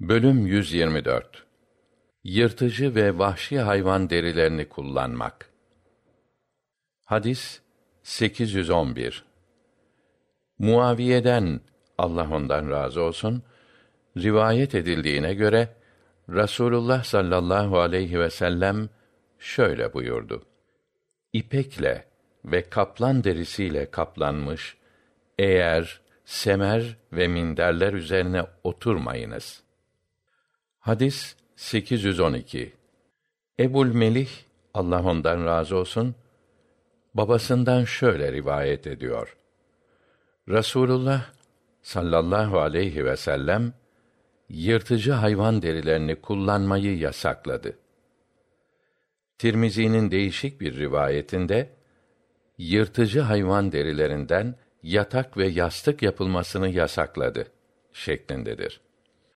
Bölüm 124 Yırtıcı ve vahşi hayvan derilerini kullanmak. Hadis 811 Muaviye'den Allah ondan razı olsun rivayet edildiğine göre Rasulullah sallallahu aleyhi ve sellem şöyle buyurdu. İpekle ve kaplan derisiyle kaplanmış eğer semer ve minderler üzerine oturmayınız. Hadis 812 Ebul Melih Allah ondan razı olsun babasından şöyle rivayet ediyor. Rasulullah sallallahu aleyhi ve sellem yırtıcı hayvan derilerini kullanmayı yasakladı. Tirmizi'nin değişik bir rivayetinde yırtıcı hayvan derilerinden yatak ve yastık yapılmasını yasakladı şeklindedir.